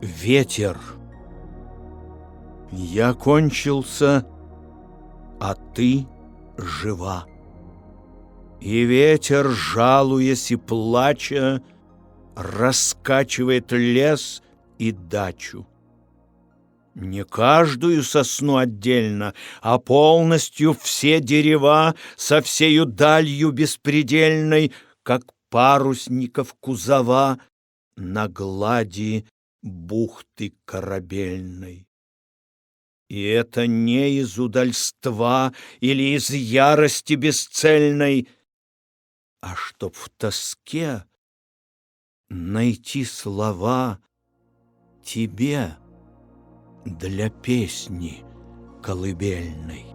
Ветер. Я кончился, а ты жива. И ветер, жалуясь и плача, Раскачивает лес и дачу. Не каждую сосну отдельно, а полностью все дерева Со всею далью беспредельной, Как парусников кузова На глади бухты корабельной. И это не из удальства или из ярости бесцельной, а чтоб в тоске найти слова тебе для песни колыбельной.